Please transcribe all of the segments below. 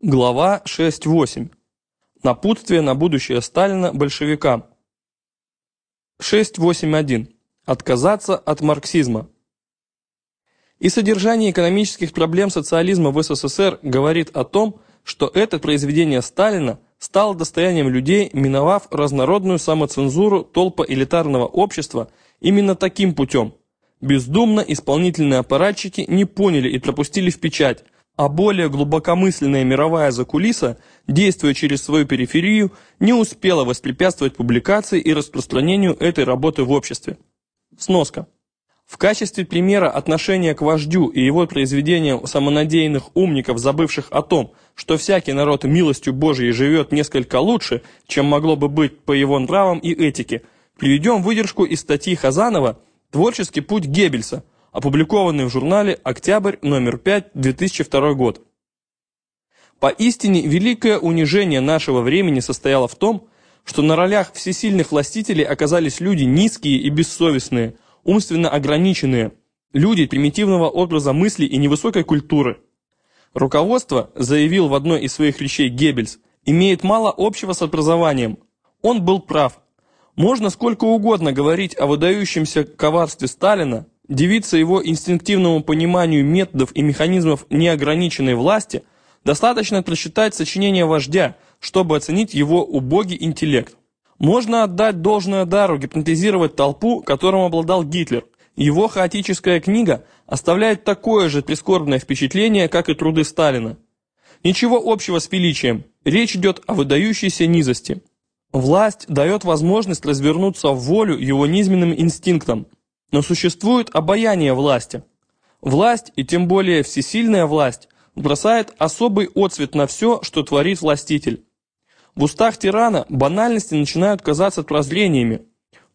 Глава 6.8. Напутствие на будущее Сталина большевикам. 6.8.1. Отказаться от марксизма. И содержание экономических проблем социализма в СССР говорит о том, что это произведение Сталина стало достоянием людей, миновав разнородную самоцензуру толпа элитарного общества именно таким путем. Бездумно исполнительные аппаратчики не поняли и пропустили в печать – а более глубокомысленная мировая закулиса, действуя через свою периферию, не успела воспрепятствовать публикации и распространению этой работы в обществе. Сноска. В качестве примера отношения к вождю и его произведениям самонадеянных умников, забывших о том, что всякий народ милостью Божией живет несколько лучше, чем могло бы быть по его нравам и этике, приведем выдержку из статьи Хазанова «Творческий путь Геббельса», опубликованный в журнале «Октябрь, номер 5, 2002 год». Поистине, великое унижение нашего времени состояло в том, что на ролях всесильных властителей оказались люди низкие и бессовестные, умственно ограниченные, люди примитивного образа мысли и невысокой культуры. Руководство, заявил в одной из своих речей Геббельс, имеет мало общего с образованием. Он был прав. Можно сколько угодно говорить о выдающемся коварстве Сталина, Дивиться его инстинктивному пониманию методов и механизмов неограниченной власти достаточно прочитать сочинение вождя, чтобы оценить его убогий интеллект. Можно отдать должное дару гипнотизировать толпу, которым обладал Гитлер. Его хаотическая книга оставляет такое же прискорбное впечатление, как и труды Сталина. Ничего общего с величием, речь идет о выдающейся низости. Власть дает возможность развернуться в волю его низменным инстинктам – но существует обаяние власти. Власть, и тем более всесильная власть, бросает особый отцвет на все, что творит властитель. В устах тирана банальности начинают казаться прозрениями.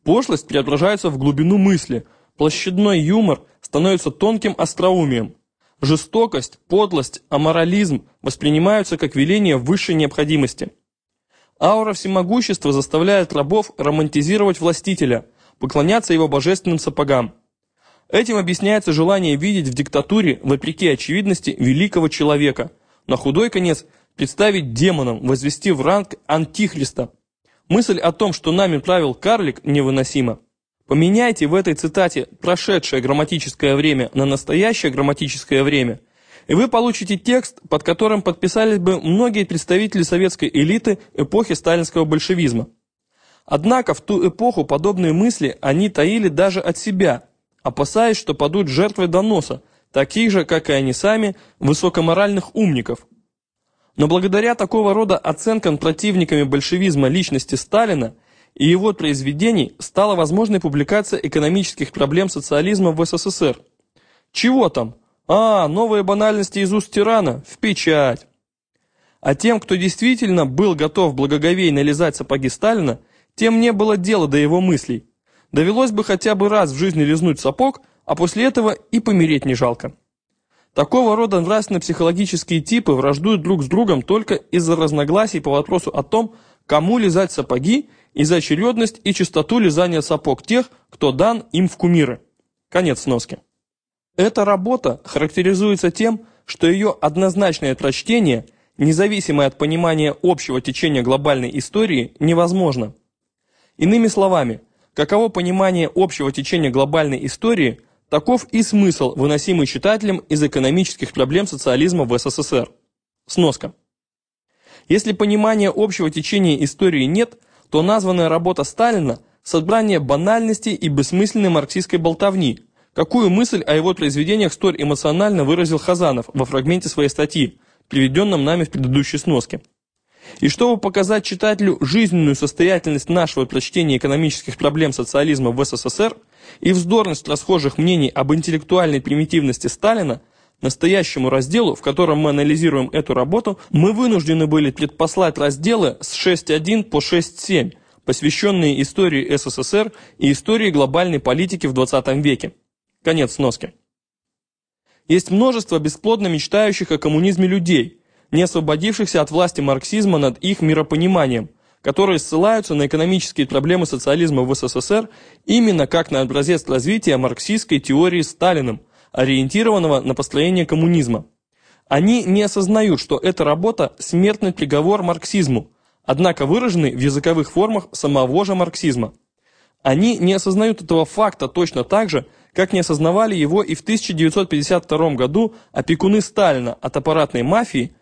Пошлость преображается в глубину мысли, площадной юмор становится тонким остроумием. Жестокость, подлость, аморализм воспринимаются как веление высшей необходимости. Аура всемогущества заставляет рабов романтизировать властителя – поклоняться его божественным сапогам. Этим объясняется желание видеть в диктатуре, вопреки очевидности, великого человека. На худой конец представить демоном, возвести в ранг антихриста. Мысль о том, что нами правил карлик, невыносима. Поменяйте в этой цитате прошедшее грамматическое время на настоящее грамматическое время, и вы получите текст, под которым подписались бы многие представители советской элиты эпохи сталинского большевизма. Однако в ту эпоху подобные мысли они таили даже от себя, опасаясь, что падут жертвой доноса, таких же, как и они сами, высокоморальных умников. Но благодаря такого рода оценкам противниками большевизма личности Сталина и его произведений стала возможной публикация экономических проблем социализма в СССР. Чего там? А, новые банальности из уст тирана, в печать. А тем, кто действительно был готов благоговейно лизать сапоги Сталина, тем не было дела до его мыслей. Довелось бы хотя бы раз в жизни лизнуть сапог, а после этого и помереть не жалко. Такого рода нравственно-психологические типы враждуют друг с другом только из-за разногласий по вопросу о том, кому лизать сапоги и за очередность и частоту лизания сапог тех, кто дан им в кумиры. Конец сноски. Эта работа характеризуется тем, что ее однозначное прочтение, независимое от понимания общего течения глобальной истории, невозможно. Иными словами, каково понимание общего течения глобальной истории, таков и смысл, выносимый читателем из экономических проблем социализма в СССР. Сноска. Если понимания общего течения истории нет, то названная работа Сталина – собрание банальностей и бессмысленной марксистской болтовни, какую мысль о его произведениях столь эмоционально выразил Хазанов во фрагменте своей статьи, приведенном нами в предыдущей сноске. И чтобы показать читателю жизненную состоятельность нашего прочтения экономических проблем социализма в СССР и вздорность расхожих мнений об интеллектуальной примитивности Сталина, настоящему разделу, в котором мы анализируем эту работу, мы вынуждены были предпослать разделы с 6.1 по 6.7, посвященные истории СССР и истории глобальной политики в 20 веке. Конец сноски. Есть множество бесплодно мечтающих о коммунизме людей – не освободившихся от власти марксизма над их миропониманием, которые ссылаются на экономические проблемы социализма в СССР именно как на образец развития марксистской теории Сталиным, ориентированного на построение коммунизма. Они не осознают, что эта работа – смертный приговор марксизму, однако выраженный в языковых формах самого же марксизма. Они не осознают этого факта точно так же, как не осознавали его и в 1952 году опекуны Сталина от аппаратной мафии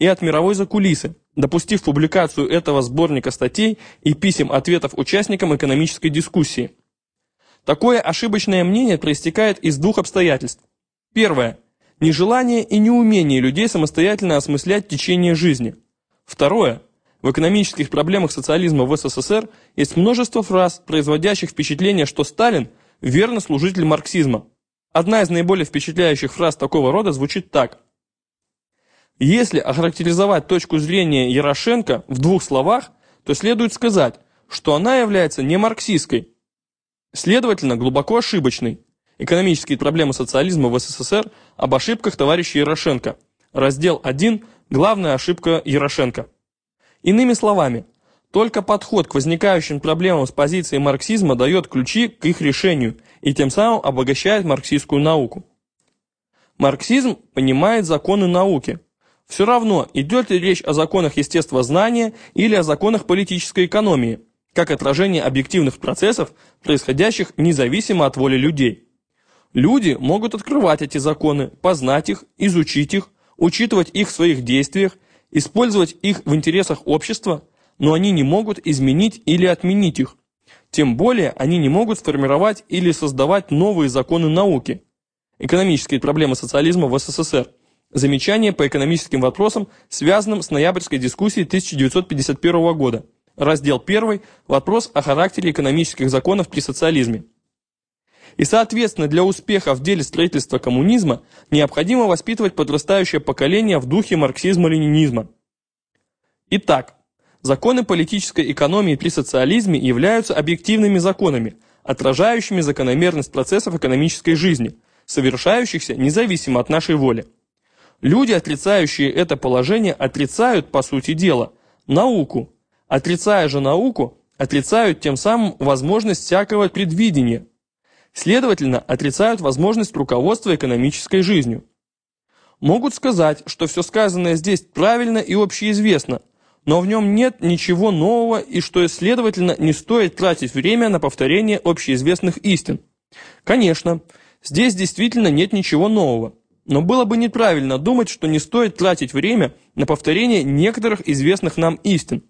и от мировой закулисы, допустив публикацию этого сборника статей и писем ответов участникам экономической дискуссии. Такое ошибочное мнение проистекает из двух обстоятельств. Первое. Нежелание и неумение людей самостоятельно осмыслять течение жизни. Второе. В экономических проблемах социализма в СССР есть множество фраз, производящих впечатление, что Сталин – верный служитель марксизма. Одна из наиболее впечатляющих фраз такого рода звучит так. Если охарактеризовать точку зрения Ярошенко в двух словах, то следует сказать, что она является не марксистской, следовательно, глубоко ошибочной. Экономические проблемы социализма в СССР об ошибках товарища Ярошенко. Раздел 1. Главная ошибка Ярошенко. Иными словами, только подход к возникающим проблемам с позиции марксизма дает ключи к их решению и тем самым обогащает марксистскую науку. Марксизм понимает законы науки. Все равно, идет ли речь о законах естествознания или о законах политической экономии, как отражение объективных процессов, происходящих независимо от воли людей. Люди могут открывать эти законы, познать их, изучить их, учитывать их в своих действиях, использовать их в интересах общества, но они не могут изменить или отменить их. Тем более они не могут сформировать или создавать новые законы науки. Экономические проблемы социализма в СССР. Замечания по экономическим вопросам, связанным с ноябрьской дискуссией 1951 года. Раздел 1. Вопрос о характере экономических законов при социализме. И, соответственно, для успеха в деле строительства коммунизма необходимо воспитывать подрастающее поколение в духе марксизма-ленинизма. Итак, законы политической экономии при социализме являются объективными законами, отражающими закономерность процессов экономической жизни, совершающихся независимо от нашей воли. Люди, отрицающие это положение, отрицают, по сути дела, науку. Отрицая же науку, отрицают тем самым возможность всякого предвидения, Следовательно, отрицают возможность руководства экономической жизнью. Могут сказать, что все сказанное здесь правильно и общеизвестно, но в нем нет ничего нового и что, следовательно, не стоит тратить время на повторение общеизвестных истин. Конечно, здесь действительно нет ничего нового, но было бы неправильно думать, что не стоит тратить время на повторение некоторых известных нам истин.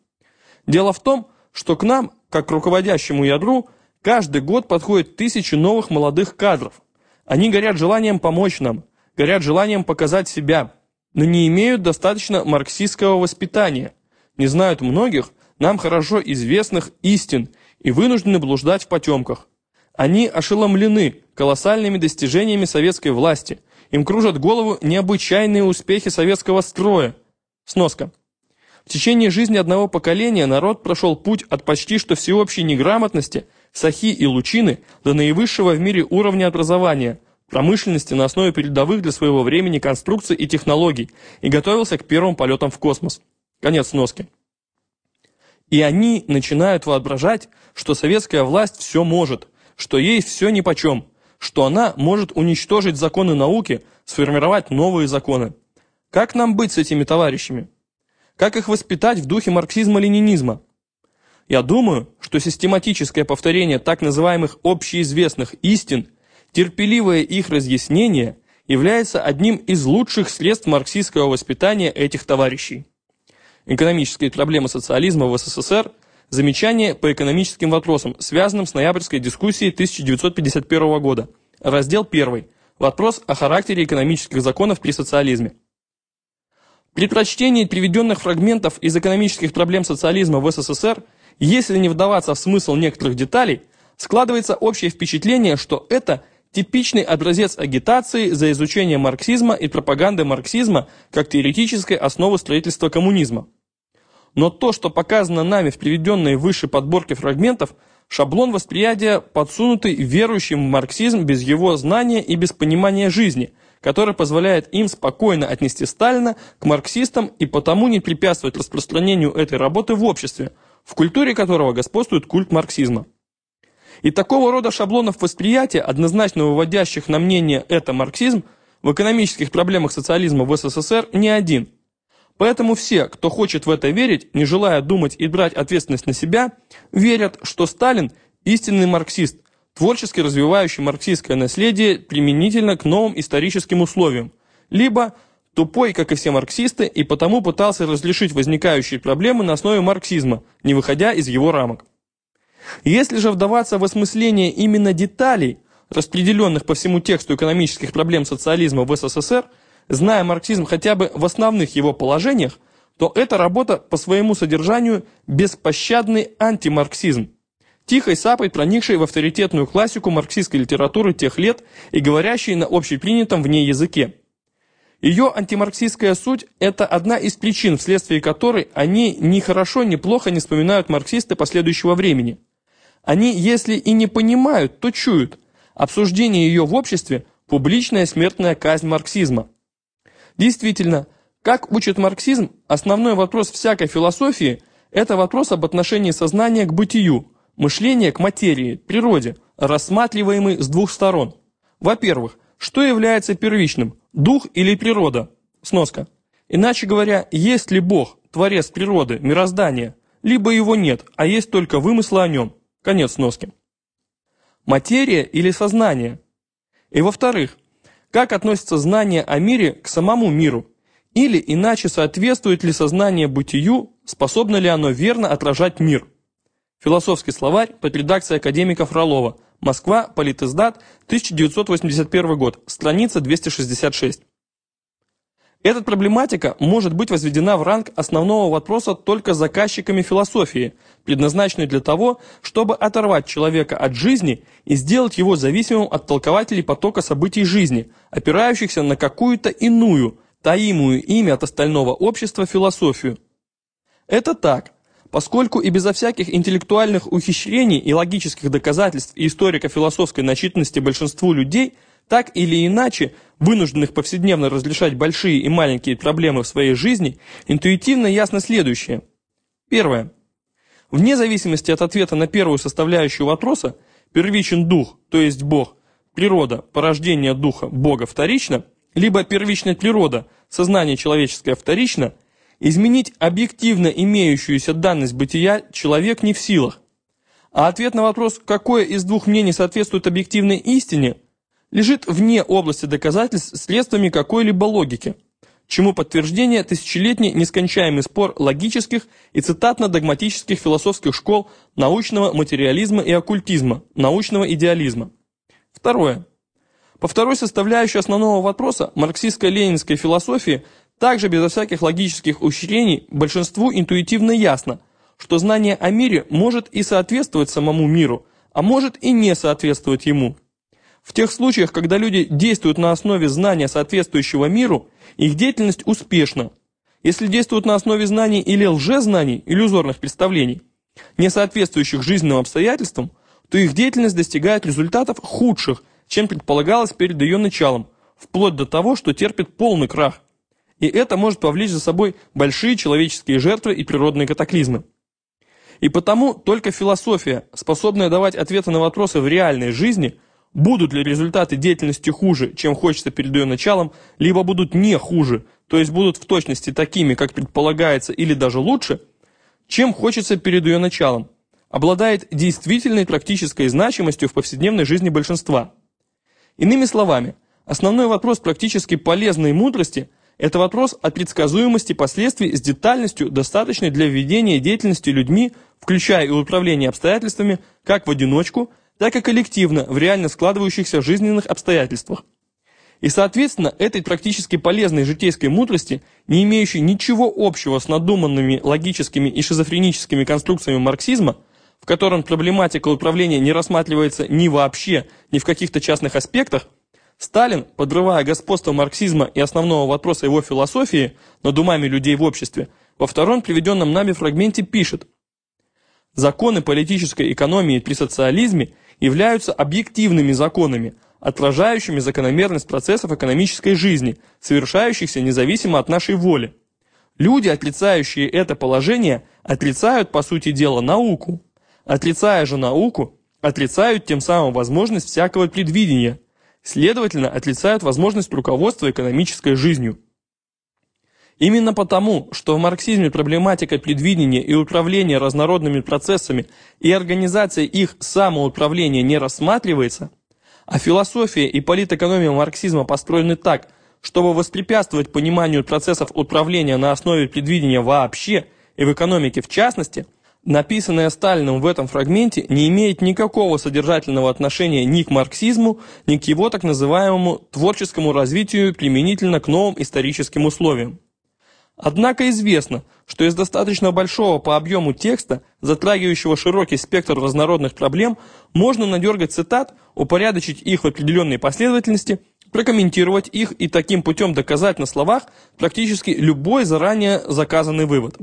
Дело в том, что к нам, как к руководящему ядру, Каждый год подходит тысячи новых молодых кадров. Они горят желанием помочь нам, горят желанием показать себя, но не имеют достаточно марксистского воспитания, не знают многих, нам хорошо известных истин и вынуждены блуждать в потемках. Они ошеломлены колоссальными достижениями советской власти, им кружат голову необычайные успехи советского строя. Сноска. В течение жизни одного поколения народ прошел путь от почти что всеобщей неграмотности – сахи и лучины до наивысшего в мире уровня образования, промышленности на основе передовых для своего времени конструкций и технологий и готовился к первым полетам в космос. Конец носки. И они начинают воображать, что советская власть все может, что ей все нипочем, что она может уничтожить законы науки, сформировать новые законы. Как нам быть с этими товарищами? Как их воспитать в духе марксизма-ленинизма? Я думаю, что систематическое повторение так называемых общеизвестных истин, терпеливое их разъяснение, является одним из лучших средств марксистского воспитания этих товарищей. Экономические проблемы социализма в СССР – замечание по экономическим вопросам, связанным с ноябрьской дискуссией 1951 года. Раздел 1. Вопрос о характере экономических законов при социализме. При прочтении приведенных фрагментов из экономических проблем социализма в СССР – если не вдаваться в смысл некоторых деталей, складывается общее впечатление, что это типичный образец агитации за изучение марксизма и пропаганды марксизма как теоретической основы строительства коммунизма. Но то, что показано нами в приведенной выше подборке фрагментов, шаблон восприятия, подсунутый верующим в марксизм без его знания и без понимания жизни, который позволяет им спокойно отнести Сталина к марксистам и потому не препятствовать распространению этой работы в обществе – в культуре которого господствует культ марксизма. И такого рода шаблонов восприятия, однозначно выводящих на мнение «это марксизм», в экономических проблемах социализма в СССР не один. Поэтому все, кто хочет в это верить, не желая думать и брать ответственность на себя, верят, что Сталин – истинный марксист, творчески развивающий марксистское наследие применительно к новым историческим условиям, либо тупой, как и все марксисты, и потому пытался разрешить возникающие проблемы на основе марксизма, не выходя из его рамок. Если же вдаваться в осмысление именно деталей, распределенных по всему тексту экономических проблем социализма в СССР, зная марксизм хотя бы в основных его положениях, то эта работа по своему содержанию беспощадный антимарксизм, тихой сапой проникшей в авторитетную классику марксистской литературы тех лет и говорящей на общепринятом в ней языке. Ее антимарксистская суть – это одна из причин, вследствие которой они ни хорошо, ни плохо не вспоминают марксисты последующего времени. Они, если и не понимают, то чуют. Обсуждение ее в обществе – публичная смертная казнь марксизма. Действительно, как учит марксизм, основной вопрос всякой философии – это вопрос об отношении сознания к бытию, мышления к материи, природе, рассматриваемый с двух сторон. Во-первых, что является первичным – дух или природа? Сноска. Иначе говоря, есть ли Бог, творец природы, мироздания, либо его нет, а есть только вымыслы о нем. Конец сноски. Материя или сознание? И во-вторых, как относится знание о мире к самому миру? Или иначе соответствует ли сознание бытию, способно ли оно верно отражать мир? Философский словарь под редакцией академика Фролова – Москва, Политиздат, 1981 год, страница 266. Эта проблематика может быть возведена в ранг основного вопроса только заказчиками философии, предназначенной для того, чтобы оторвать человека от жизни и сделать его зависимым от толкователей потока событий жизни, опирающихся на какую-то иную, таимую ими от остального общества философию. Это так – Поскольку и безо всяких интеллектуальных ухищрений и логических доказательств и историко-философской начитанности большинству людей, так или иначе, вынужденных повседневно разрешать большие и маленькие проблемы в своей жизни, интуитивно ясно следующее. Первое. Вне зависимости от ответа на первую составляющую вопроса, первичен дух, то есть Бог, природа, порождение духа, Бога вторично, либо первичная природа, сознание человеческое вторично – Изменить объективно имеющуюся данность бытия человек не в силах. А ответ на вопрос, какое из двух мнений соответствует объективной истине, лежит вне области доказательств средствами какой-либо логики, чему подтверждение тысячелетний нескончаемый спор логических и цитатно-догматических философских школ научного материализма и оккультизма, научного идеализма. Второе. По второй составляющей основного вопроса марксистско-ленинской философии – также безо всяких логических ухищрений большинству интуитивно ясно, что знание о мире может и соответствовать самому миру, а может и не соответствовать ему. В тех случаях, когда люди действуют на основе знания, соответствующего миру, их деятельность успешна. Если действуют на основе знаний или лжезнаний, иллюзорных представлений, не соответствующих жизненным обстоятельствам, то их деятельность достигает результатов худших, чем предполагалось перед ее началом, вплоть до того, что терпит полный крах и это может повлечь за собой большие человеческие жертвы и природные катаклизмы. И потому только философия, способная давать ответы на вопросы в реальной жизни, будут ли результаты деятельности хуже, чем хочется перед ее началом, либо будут не хуже, то есть будут в точности такими, как предполагается, или даже лучше, чем хочется перед ее началом, обладает действительной практической значимостью в повседневной жизни большинства. Иными словами, основной вопрос практически полезной мудрости – это вопрос о предсказуемости последствий с детальностью, достаточной для введения деятельности людьми, включая и управление обстоятельствами, как в одиночку, так и коллективно в реально складывающихся жизненных обстоятельствах. И, соответственно, этой практически полезной житейской мудрости, не имеющей ничего общего с надуманными логическими и шизофреническими конструкциями марксизма, в котором проблематика управления не рассматривается ни вообще, ни в каких-то частных аспектах, Сталин, подрывая господство марксизма и основного вопроса его философии над умами людей в обществе, во втором приведенном нами фрагменте пишет «Законы политической экономии при социализме являются объективными законами, отражающими закономерность процессов экономической жизни, совершающихся независимо от нашей воли. Люди, отрицающие это положение, отрицают, по сути дела, науку. Отрицая же науку, отрицают тем самым возможность всякого предвидения – следовательно, отрицают возможность руководства экономической жизнью. Именно потому, что в марксизме проблематика предвидения и управления разнородными процессами и организация их самоуправления не рассматривается, а философия и политэкономия марксизма построены так, чтобы воспрепятствовать пониманию процессов управления на основе предвидения вообще и в экономике в частности, написанное Сталиным в этом фрагменте не имеет никакого содержательного отношения ни к марксизму, ни к его так называемому творческому развитию применительно к новым историческим условиям. Однако известно, что из достаточно большого по объему текста, затрагивающего широкий спектр разнородных проблем, можно надергать цитат, упорядочить их в определенной последовательности, прокомментировать их и таким путем доказать на словах практически любой заранее заказанный вывод.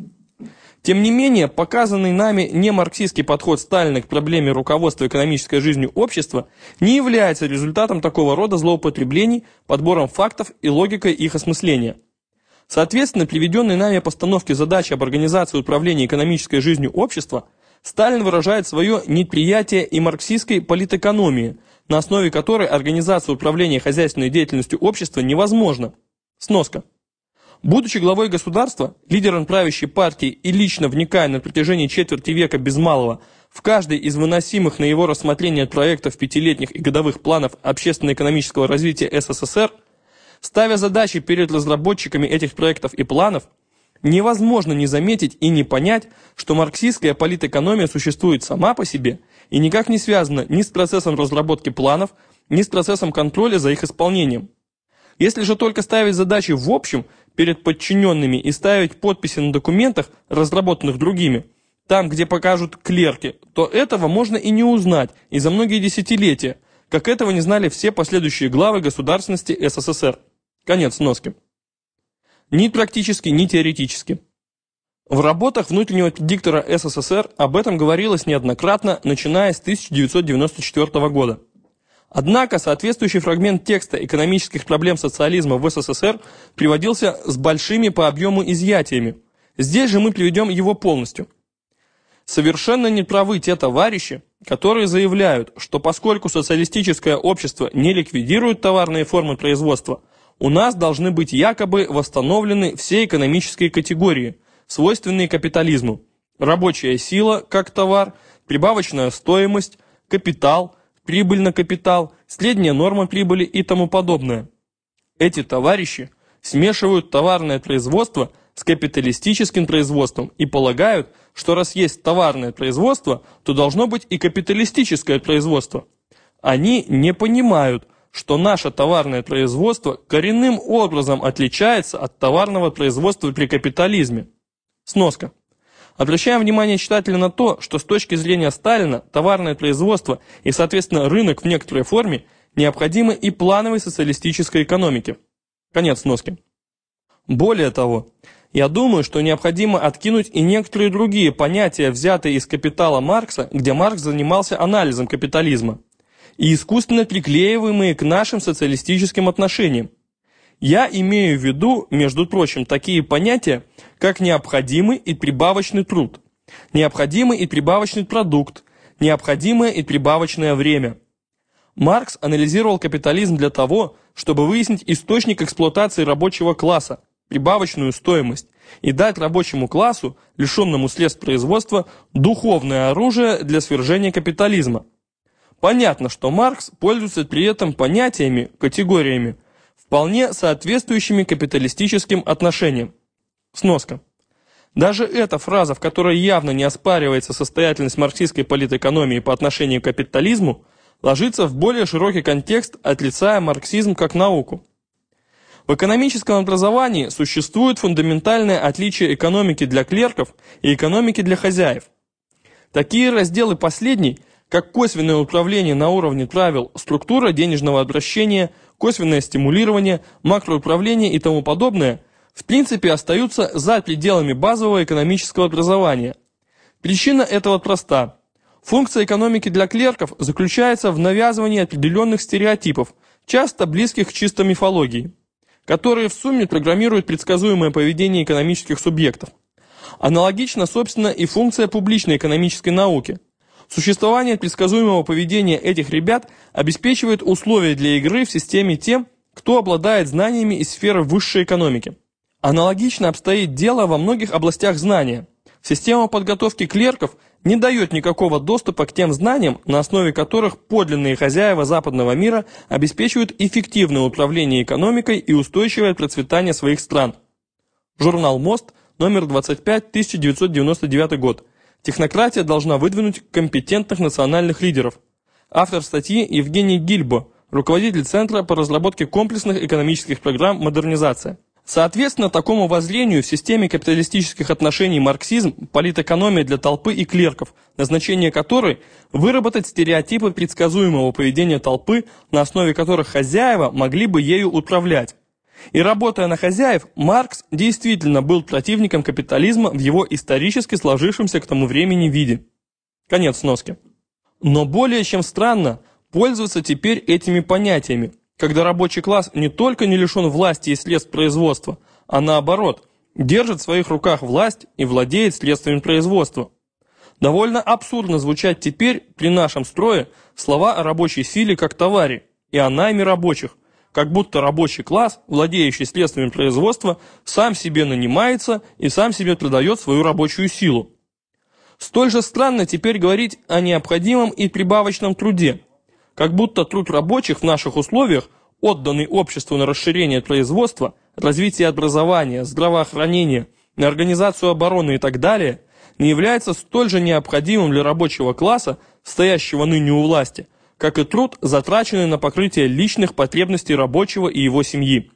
Тем не менее, показанный нами не марксистский подход Сталина к проблеме руководства экономической жизнью общества не является результатом такого рода злоупотреблений, подбором фактов и логикой их осмысления – Соответственно, приведенной нами постановке задачи об организации управления экономической жизнью общества, Сталин выражает свое неприятие и марксистской политэкономии, на основе которой организация управления хозяйственной деятельностью общества невозможна. Сноска. Будучи главой государства, лидером правящей партии и лично вникая на протяжении четверти века без малого в каждый из выносимых на его рассмотрение проектов пятилетних и годовых планов общественно-экономического развития СССР – Ставя задачи перед разработчиками этих проектов и планов, невозможно не заметить и не понять, что марксистская политэкономия существует сама по себе и никак не связана ни с процессом разработки планов, ни с процессом контроля за их исполнением. Если же только ставить задачи в общем перед подчиненными и ставить подписи на документах, разработанных другими, там, где покажут клерки, то этого можно и не узнать и за многие десятилетия, как этого не знали все последующие главы государственности СССР. Конец носки. Ни практически, ни теоретически. В работах внутреннего диктора СССР об этом говорилось неоднократно, начиная с 1994 года. Однако соответствующий фрагмент текста экономических проблем социализма в СССР приводился с большими по объему изъятиями. Здесь же мы приведем его полностью. Совершенно неправы те товарищи, которые заявляют, что поскольку социалистическое общество не ликвидирует товарные формы производства – у нас должны быть якобы восстановлены все экономические категории, свойственные капитализму. Рабочая сила как товар, прибавочная стоимость, капитал, прибыль на капитал, средняя норма прибыли и тому подобное. Эти товарищи смешивают товарное производство с капиталистическим производством и полагают, что раз есть товарное производство, то должно быть и капиталистическое производство. Они не понимают, что наше товарное производство коренным образом отличается от товарного производства при капитализме. Сноска. Обращаем внимание читателя на то, что с точки зрения Сталина товарное производство и, соответственно, рынок в некоторой форме необходимы и плановой социалистической экономике. Конец сноски. Более того, я думаю, что необходимо откинуть и некоторые другие понятия, взятые из «Капитала» Маркса, где Маркс занимался анализом капитализма и искусственно приклеиваемые к нашим социалистическим отношениям. Я имею в виду, между прочим, такие понятия, как необходимый и прибавочный труд, необходимый и прибавочный продукт, необходимое и прибавочное время. Маркс анализировал капитализм для того, чтобы выяснить источник эксплуатации рабочего класса, прибавочную стоимость, и дать рабочему классу, лишенному средств производства, духовное оружие для свержения капитализма. Понятно, что Маркс пользуется при этом понятиями, категориями, вполне соответствующими капиталистическим отношениям. Сноска. Даже эта фраза, в которой явно не оспаривается состоятельность марксистской политэкономии по отношению к капитализму, ложится в более широкий контекст, отрицая марксизм как науку. В экономическом образовании существует фундаментальное отличие экономики для клерков и экономики для хозяев. Такие разделы последней как косвенное управление на уровне правил, структура денежного обращения, косвенное стимулирование, макроуправление и тому подобное, в принципе остаются за пределами базового экономического образования. Причина этого проста. Функция экономики для клерков заключается в навязывании определенных стереотипов, часто близких к чисто мифологии, которые в сумме программируют предсказуемое поведение экономических субъектов. Аналогично, собственно, и функция публичной экономической науки – Существование предсказуемого поведения этих ребят обеспечивает условия для игры в системе тем, кто обладает знаниями из сферы высшей экономики. Аналогично обстоит дело во многих областях знания. Система подготовки клерков не дает никакого доступа к тем знаниям, на основе которых подлинные хозяева западного мира обеспечивают эффективное управление экономикой и устойчивое процветание своих стран. Журнал «Мост», номер 25, 1999 год. Технократия должна выдвинуть компетентных национальных лидеров. Автор статьи Евгений Гильбо, руководитель Центра по разработке комплексных экономических программ «Модернизация». Соответственно, такому воззрению в системе капиталистических отношений марксизм – политэкономия для толпы и клерков, назначение которой – выработать стереотипы предсказуемого поведения толпы, на основе которых хозяева могли бы ею управлять. И работая на хозяев, Маркс действительно был противником капитализма в его исторически сложившемся к тому времени виде. Конец сноски. Но более чем странно пользоваться теперь этими понятиями, когда рабочий класс не только не лишен власти и средств производства, а наоборот, держит в своих руках власть и владеет средствами производства. Довольно абсурдно звучать теперь при нашем строе слова о рабочей силе как товаре и о найме рабочих, как будто рабочий класс, владеющий средствами производства, сам себе нанимается и сам себе продает свою рабочую силу. Столь же странно теперь говорить о необходимом и прибавочном труде – как будто труд рабочих в наших условиях, отданный обществу на расширение производства, развитие образования, здравоохранения, на организацию обороны и так далее, не является столь же необходимым для рабочего класса, стоящего ныне у власти, как и труд, затраченный на покрытие личных потребностей рабочего и его семьи.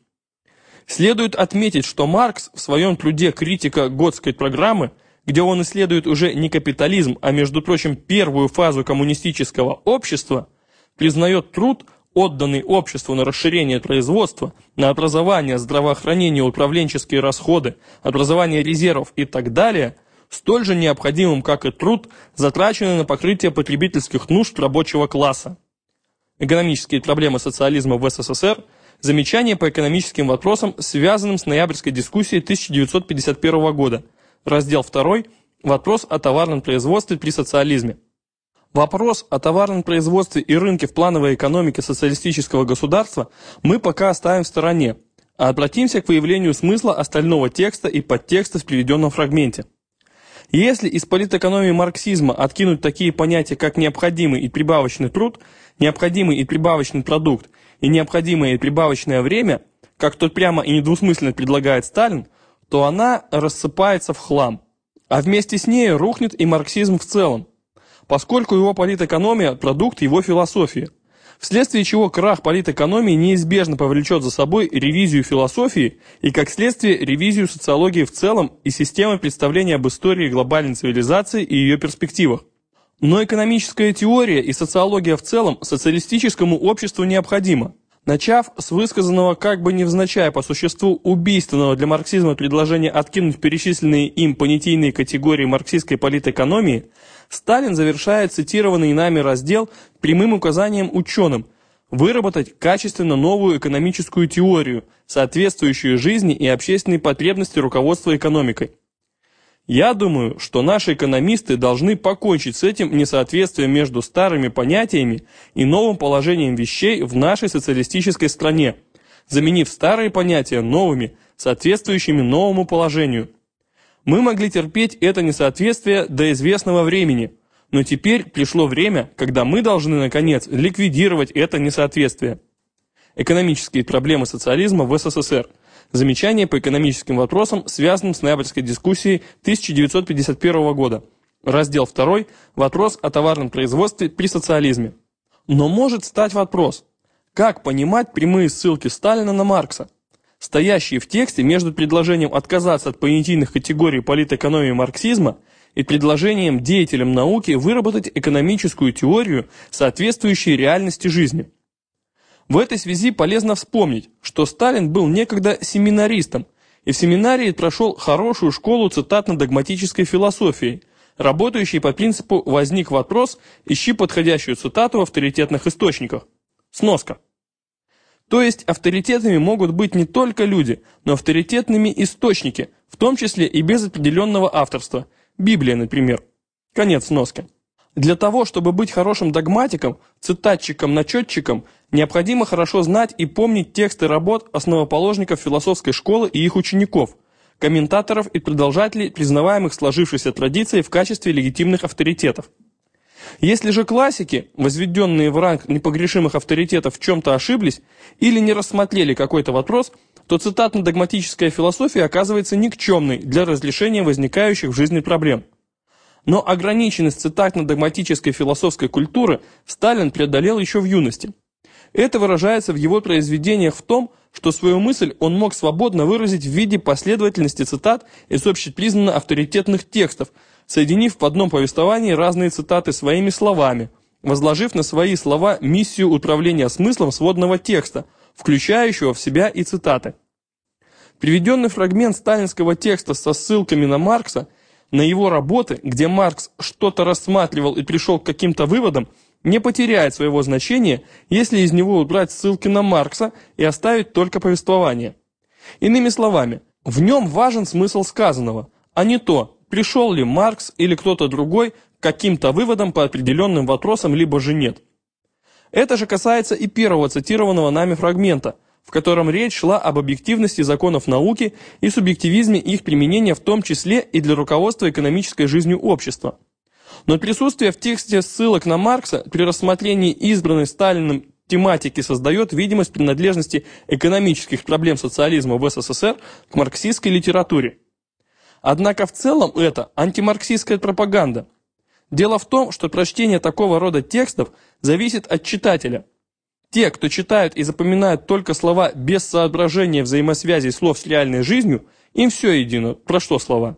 Следует отметить, что Маркс в своем труде «Критика Готской программы», где он исследует уже не капитализм, а, между прочим, первую фазу коммунистического общества – признает труд, отданный обществу на расширение производства, на образование, здравоохранение, управленческие расходы, образование резервов и так далее, столь же необходимым, как и труд, затраченный на покрытие потребительских нужд рабочего класса. Экономические проблемы социализма в СССР, замечания по экономическим вопросам, связанным с ноябрьской дискуссией 1951 года, раздел 2, вопрос о товарном производстве при социализме. Вопрос о товарном производстве и рынке в плановой экономике социалистического государства мы пока оставим в стороне, а обратимся к выявлению смысла остального текста и подтекста в приведенном фрагменте. Если из политэкономии марксизма откинуть такие понятия, как необходимый и прибавочный труд, необходимый и прибавочный продукт и необходимое и прибавочное время, как тут прямо и недвусмысленно предлагает Сталин, то она рассыпается в хлам. А вместе с ней рухнет и марксизм в целом, поскольку его политэкономия – продукт его философии. Вследствие чего крах политэкономии неизбежно повлечет за собой ревизию философии и, как следствие, ревизию социологии в целом и системы представления об истории глобальной цивилизации и ее перспективах. Но экономическая теория и социология в целом социалистическому обществу необходима. Начав с высказанного как бы невзначай по существу убийственного для марксизма предложения откинуть перечисленные им понятийные категории марксистской политэкономии, Сталин завершает цитированный нами раздел прямым указанием ученым выработать качественно новую экономическую теорию, соответствующую жизни и общественной потребности руководства экономикой. Я думаю, что наши экономисты должны покончить с этим несоответствием между старыми понятиями и новым положением вещей в нашей социалистической стране, заменив старые понятия новыми, соответствующими новому положению. Мы могли терпеть это несоответствие до известного времени, но теперь пришло время, когда мы должны, наконец, ликвидировать это несоответствие. Экономические проблемы социализма в СССР – Замечания по экономическим вопросам, связанным с ноябрьской дискуссией 1951 года. Раздел 2. Вопрос о товарном производстве при социализме. Но может стать вопрос, как понимать прямые ссылки Сталина на Маркса, стоящие в тексте между предложением отказаться от понятийных категорий политэкономии марксизма и предложением деятелям науки выработать экономическую теорию, соответствующую реальности жизни. В этой связи полезно вспомнить, что Сталин был некогда семинаристом, и в семинарии прошел хорошую школу цитатно-догматической философии, работающей по принципу «возник вопрос, ищи подходящую цитату в авторитетных источниках». Сноска. То есть авторитетами могут быть не только люди, но авторитетными источники, в том числе и без определенного авторства. Библия, например. Конец сноски. Для того, чтобы быть хорошим догматиком, цитатчиком, начетчиком, необходимо хорошо знать и помнить тексты работ основоположников философской школы и их учеников, комментаторов и продолжателей признаваемых сложившейся традицией в качестве легитимных авторитетов. Если же классики, возведенные в ранг непогрешимых авторитетов, в чем-то ошиблись или не рассмотрели какой-то вопрос, то цитатно-догматическая философия оказывается никчемной для разрешения возникающих в жизни проблем. Но ограниченность цитатно-догматической философской культуры Сталин преодолел еще в юности. Это выражается в его произведениях в том, что свою мысль он мог свободно выразить в виде последовательности цитат из общепризнанно авторитетных текстов, соединив в одном повествовании разные цитаты своими словами, возложив на свои слова миссию управления смыслом сводного текста, включающего в себя и цитаты. Приведенный фрагмент сталинского текста со ссылками на Маркса – на его работы, где Маркс что-то рассматривал и пришел к каким-то выводам, не потеряет своего значения, если из него убрать ссылки на Маркса и оставить только повествование. Иными словами, в нем важен смысл сказанного, а не то, пришел ли Маркс или кто-то другой к каким-то выводам по определенным вопросам, либо же нет. Это же касается и первого цитированного нами фрагмента – в котором речь шла об объективности законов науки и субъективизме их применения в том числе и для руководства экономической жизнью общества. Но присутствие в тексте ссылок на Маркса при рассмотрении избранной Сталиным тематики создает видимость принадлежности экономических проблем социализма в СССР к марксистской литературе. Однако в целом это антимарксистская пропаганда. Дело в том, что прочтение такого рода текстов зависит от читателя – те, кто читают и запоминают только слова без соображения взаимосвязи слов с реальной жизнью, им все едино, про что слова.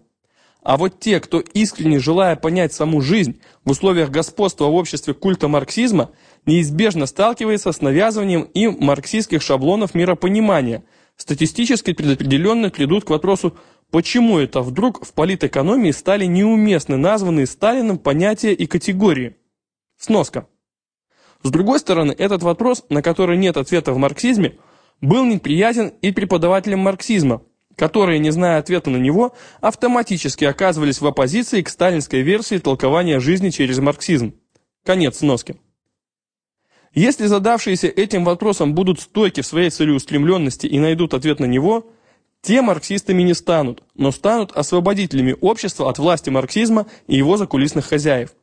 А вот те, кто искренне желая понять саму жизнь в условиях господства в обществе культа марксизма, неизбежно сталкивается с навязыванием им марксистских шаблонов миропонимания, статистически предопределенно придут к вопросу, почему это вдруг в политэкономии стали неуместны названные Сталиным понятия и категории. Сноска. С другой стороны, этот вопрос, на который нет ответа в марксизме, был неприятен и преподавателям марксизма, которые, не зная ответа на него, автоматически оказывались в оппозиции к сталинской версии толкования жизни через марксизм. Конец сноски. Если задавшиеся этим вопросом будут стойки в своей целеустремленности и найдут ответ на него, те марксистами не станут, но станут освободителями общества от власти марксизма и его закулисных хозяев.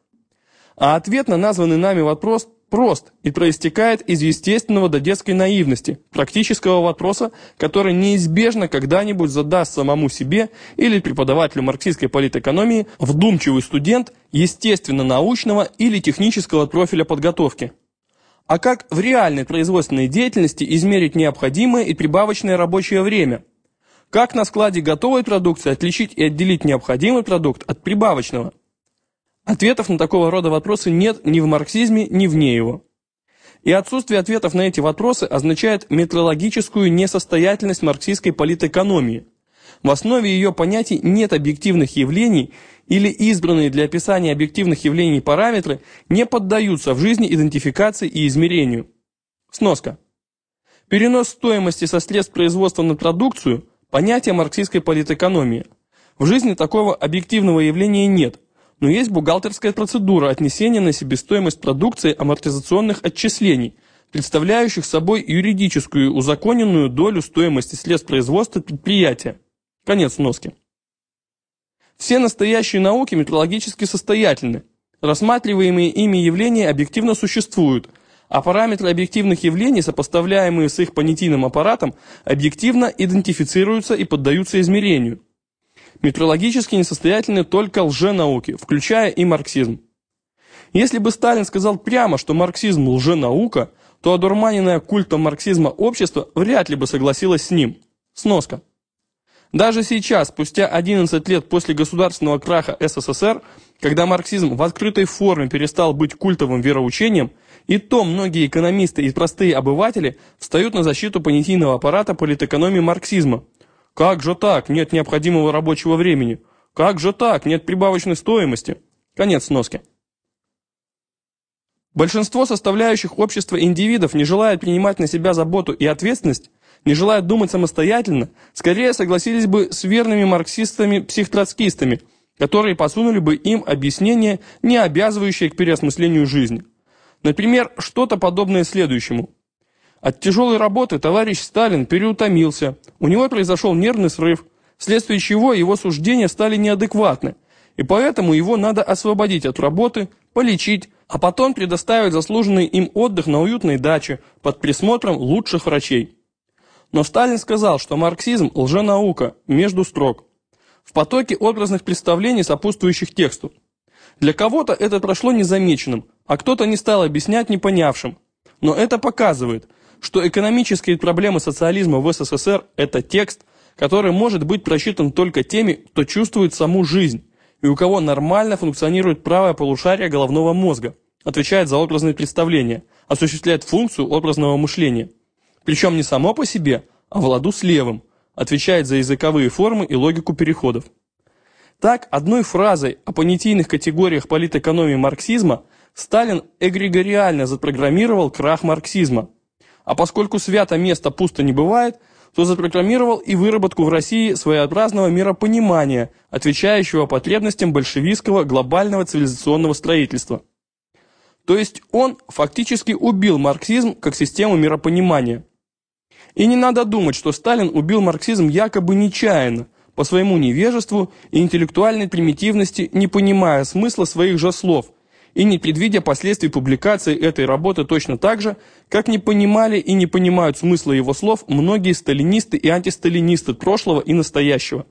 А ответ на названный нами вопрос прост и проистекает из естественного до детской наивности, практического вопроса, который неизбежно когда-нибудь задаст самому себе или преподавателю марксистской политэкономии вдумчивый студент естественно-научного или технического профиля подготовки. А как в реальной производственной деятельности измерить необходимое и прибавочное рабочее время? Как на складе готовой продукции отличить и отделить необходимый продукт от прибавочного? Ответов на такого рода вопросы нет ни в марксизме, ни вне его. И отсутствие ответов на эти вопросы означает метрологическую несостоятельность марксистской политэкономии. В основе ее понятий нет объективных явлений или избранные для описания объективных явлений параметры не поддаются в жизни идентификации и измерению. Сноска. Перенос стоимости со средств производства на продукцию – понятие марксистской политэкономии. В жизни такого объективного явления нет – но есть бухгалтерская процедура отнесения на себестоимость продукции амортизационных отчислений, представляющих собой юридическую узаконенную долю стоимости средств производства предприятия. Конец носки. Все настоящие науки метрологически состоятельны. Рассматриваемые ими явления объективно существуют, а параметры объективных явлений, сопоставляемые с их понятийным аппаратом, объективно идентифицируются и поддаются измерению. Метрологически несостоятельны только лженауки, включая и марксизм. Если бы Сталин сказал прямо, что марксизм – лженаука, то одурманенное культом марксизма общество вряд ли бы согласилось с ним. Сноска. Даже сейчас, спустя 11 лет после государственного краха СССР, когда марксизм в открытой форме перестал быть культовым вероучением, и то многие экономисты и простые обыватели встают на защиту понятийного аппарата политэкономии марксизма – как же так? Нет необходимого рабочего времени. Как же так? Нет прибавочной стоимости. Конец сноски. Большинство составляющих общества индивидов не желает принимать на себя заботу и ответственность, не желают думать самостоятельно, скорее согласились бы с верными марксистами-психтроцкистами, которые посунули бы им объяснение, не обязывающее к переосмыслению жизни. Например, что-то подобное следующему. От тяжелой работы товарищ Сталин переутомился, у него произошел нервный срыв, вследствие чего его суждения стали неадекватны, и поэтому его надо освободить от работы, полечить, а потом предоставить заслуженный им отдых на уютной даче под присмотром лучших врачей. Но Сталин сказал, что марксизм – лженаука, между строк, в потоке образных представлений, сопутствующих тексту. Для кого-то это прошло незамеченным, а кто-то не стал объяснять непонявшим. Но это показывает, что экономические проблемы социализма в СССР – это текст, который может быть прочитан только теми, кто чувствует саму жизнь, и у кого нормально функционирует правое полушарие головного мозга, отвечает за образные представления, осуществляет функцию образного мышления. Причем не само по себе, а в ладу с левым, отвечает за языковые формы и логику переходов. Так, одной фразой о понятийных категориях политэкономии марксизма Сталин эгрегориально запрограммировал крах марксизма. А поскольку свято место пусто не бывает, то запрограммировал и выработку в России своеобразного миропонимания, отвечающего потребностям большевистского глобального цивилизационного строительства. То есть он фактически убил марксизм как систему миропонимания. И не надо думать, что Сталин убил марксизм якобы нечаянно, по своему невежеству и интеллектуальной примитивности, не понимая смысла своих же слов – и не предвидя последствий публикации этой работы точно так же, как не понимали и не понимают смысла его слов многие сталинисты и антисталинисты прошлого и настоящего.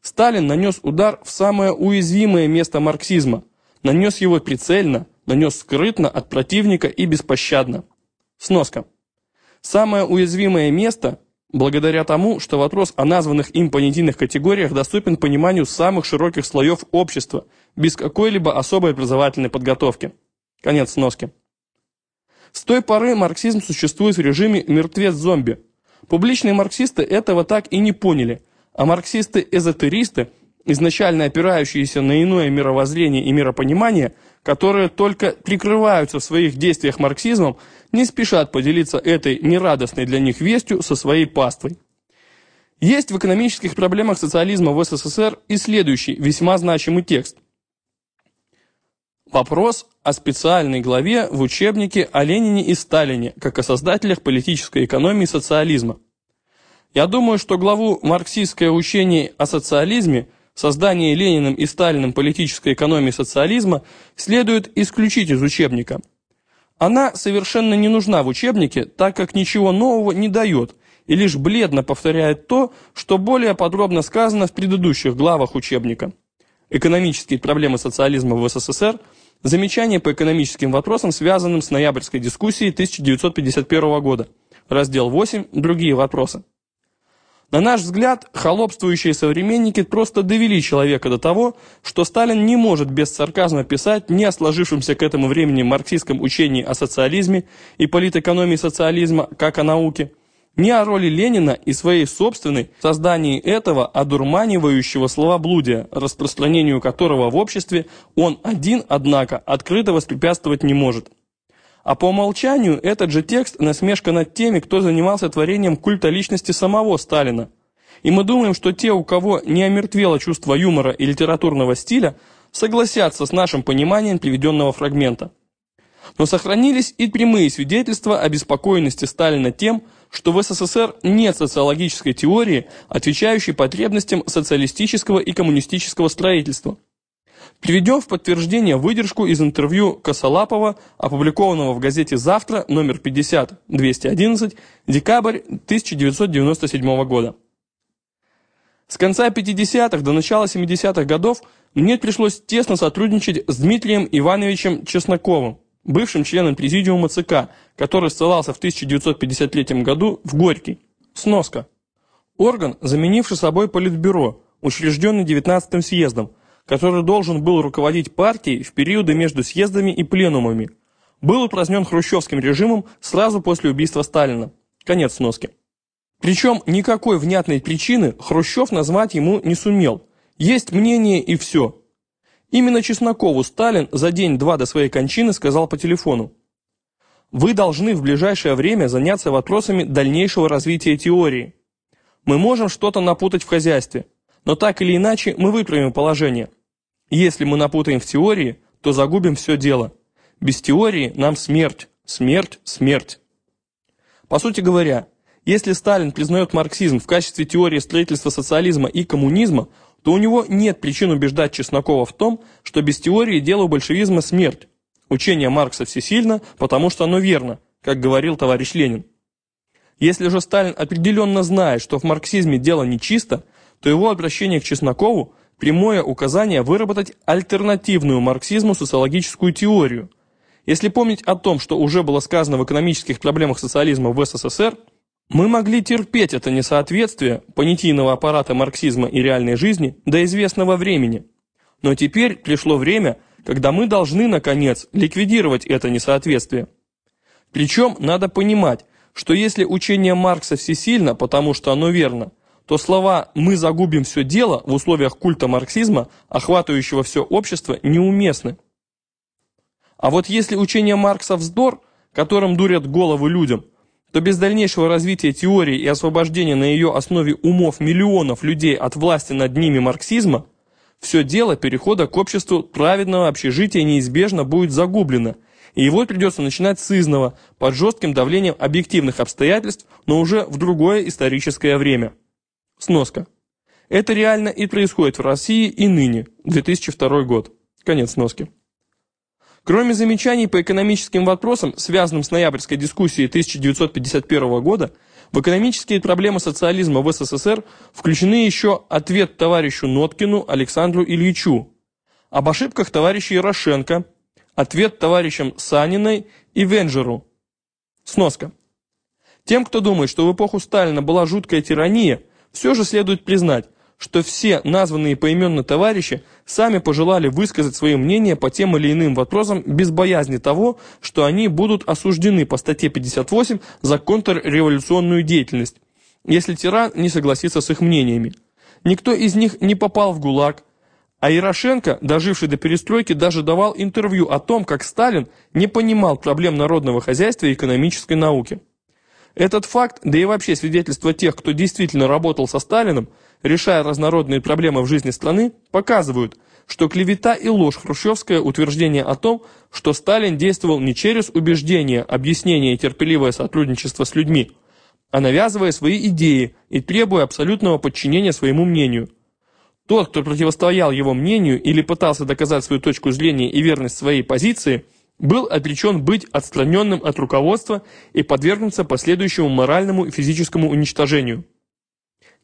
Сталин нанес удар в самое уязвимое место марксизма, нанес его прицельно, нанес скрытно от противника и беспощадно. Сноска. Самое уязвимое место благодаря тому, что вопрос о названных им понятийных категориях доступен пониманию самых широких слоев общества, без какой-либо особой образовательной подготовки. Конец сноски. С той поры марксизм существует в режиме «мертвец-зомби». Публичные марксисты этого так и не поняли, а марксисты-эзотеристы, изначально опирающиеся на иное мировоззрение и миропонимание, которые только прикрываются в своих действиях марксизмом, не спешат поделиться этой нерадостной для них вестью со своей паствой. Есть в экономических проблемах социализма в СССР и следующий, весьма значимый текст. Вопрос о специальной главе в учебнике о Ленине и Сталине, как о создателях политической экономии социализма. Я думаю, что главу «Марксистское учение о социализме» создание Лениным и Сталиным политической экономии социализма следует исключить из учебника – она совершенно не нужна в учебнике, так как ничего нового не дает и лишь бледно повторяет то, что более подробно сказано в предыдущих главах учебника. Экономические проблемы социализма в СССР, замечания по экономическим вопросам, связанным с ноябрьской дискуссией 1951 года, раздел 8, другие вопросы. На наш взгляд, холопствующие современники просто довели человека до того, что Сталин не может без сарказма писать ни о сложившемся к этому времени марксистском учении о социализме и политэкономии социализма, как о науке, ни о роли Ленина и своей собственной в создании этого одурманивающего словоблудия, распространению которого в обществе он один, однако, открыто воспрепятствовать не может. А по умолчанию этот же текст – насмешка над теми, кто занимался творением культа личности самого Сталина. И мы думаем, что те, у кого не омертвело чувство юмора и литературного стиля, согласятся с нашим пониманием приведенного фрагмента. Но сохранились и прямые свидетельства о беспокойности Сталина тем, что в СССР нет социологической теории, отвечающей потребностям социалистического и коммунистического строительства. Приведем в подтверждение выдержку из интервью Косолапова, опубликованного в газете «Завтра», номер 50-211, декабрь 1997 года. С конца 50-х до начала 70-х годов мне пришлось тесно сотрудничать с Дмитрием Ивановичем Чесноковым, бывшим членом президиума ЦК, который ссылался в 1953 году в Горький. Сноска. Орган, заменивший собой Политбюро, учрежденный 19-м съездом, который должен был руководить партией в периоды между съездами и пленумами, был упразднен хрущевским режимом сразу после убийства Сталина. Конец сноски. Причем никакой внятной причины Хрущев назвать ему не сумел. Есть мнение и все. Именно Чеснокову Сталин за день-два до своей кончины сказал по телефону. Вы должны в ближайшее время заняться вопросами дальнейшего развития теории. Мы можем что-то напутать в хозяйстве, но так или иначе мы выправим положение. Если мы напутаем в теории, то загубим все дело. Без теории нам смерть, смерть, смерть. По сути говоря, если Сталин признает марксизм в качестве теории строительства социализма и коммунизма, то у него нет причин убеждать Чеснокова в том, что без теории дело большевизма смерть. Учение Маркса всесильно, потому что оно верно, как говорил товарищ Ленин. Если же Сталин определенно знает, что в марксизме дело нечисто, то его обращение к Чеснокову – прямое указание выработать альтернативную марксизму социологическую теорию. Если помнить о том, что уже было сказано в экономических проблемах социализма в СССР, мы могли терпеть это несоответствие понятийного аппарата марксизма и реальной жизни до известного времени. Но теперь пришло время, когда мы должны, наконец, ликвидировать это несоответствие. Причем надо понимать, что если учение Маркса всесильно, потому что оно верно, то слова «мы загубим все дело» в условиях культа марксизма, охватывающего все общество, неуместны. А вот если учение Маркса вздор, которым дурят головы людям, то без дальнейшего развития теории и освобождения на ее основе умов миллионов людей от власти над ними марксизма, все дело перехода к обществу праведного общежития неизбежно будет загублено – и его придется начинать с изного, под жестким давлением объективных обстоятельств, но уже в другое историческое время. Сноска. Это реально и происходит в России и ныне, 2002 год. Конец сноски. Кроме замечаний по экономическим вопросам, связанным с ноябрьской дискуссией 1951 года, в экономические проблемы социализма в СССР включены еще ответ товарищу Ноткину Александру Ильичу, об ошибках товарища Ярошенко, Ответ товарищам Саниной и Венджеру. Сноска. Тем, кто думает, что в эпоху Сталина была жуткая тирания, все же следует признать, что все названные поименно товарищи сами пожелали высказать свое мнение по тем или иным вопросам без боязни того, что они будут осуждены по статье 58 за контрреволюционную деятельность, если тиран не согласится с их мнениями. Никто из них не попал в ГУЛАГ, а Ярошенко, доживший до перестройки, даже давал интервью о том, как Сталин не понимал проблем народного хозяйства и экономической науки. Этот факт, да и вообще свидетельство тех, кто действительно работал со Сталиным, решая разнородные проблемы в жизни страны, показывают, что клевета и ложь хрущевское утверждение о том, что Сталин действовал не через убеждение, объяснение и терпеливое сотрудничество с людьми, а навязывая свои идеи и требуя абсолютного подчинения своему мнению – тот, кто противостоял его мнению или пытался доказать свою точку зрения и верность своей позиции, был обречен быть отстраненным от руководства и подвергнуться последующему моральному и физическому уничтожению.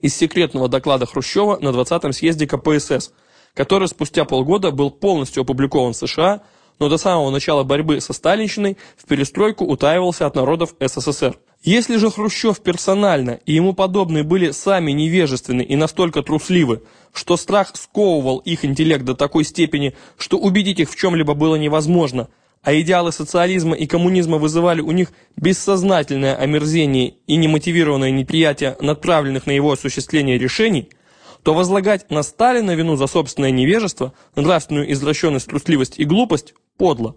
Из секретного доклада Хрущева на 20-м съезде КПСС, который спустя полгода был полностью опубликован в США, но до самого начала борьбы со Сталинщиной в перестройку утаивался от народов СССР. Если же Хрущев персонально и ему подобные были сами невежественны и настолько трусливы, что страх сковывал их интеллект до такой степени, что убедить их в чем-либо было невозможно, а идеалы социализма и коммунизма вызывали у них бессознательное омерзение и немотивированное неприятие направленных на его осуществление решений, то возлагать на Сталина вину за собственное невежество, нравственную извращенность, трусливость и глупость подло.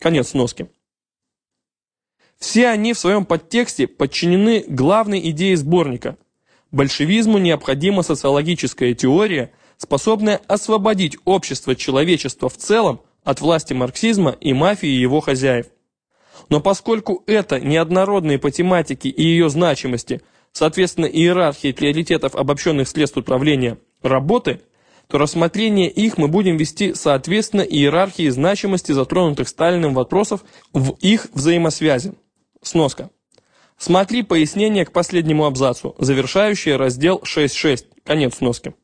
Конец сноски. Все они в своем подтексте подчинены главной идее сборника. Большевизму необходима социологическая теория, способная освободить общество человечества в целом от власти марксизма и мафии его хозяев. Но поскольку это неоднородные по тематике и ее значимости, соответственно иерархии приоритетов обобщенных средств управления работы, то рассмотрение их мы будем вести соответственно иерархии значимости затронутых Сталиным вопросов в их взаимосвязи. Сноска. Смотри пояснение к последнему абзацу, завершающее раздел 6.6. Конец сноски.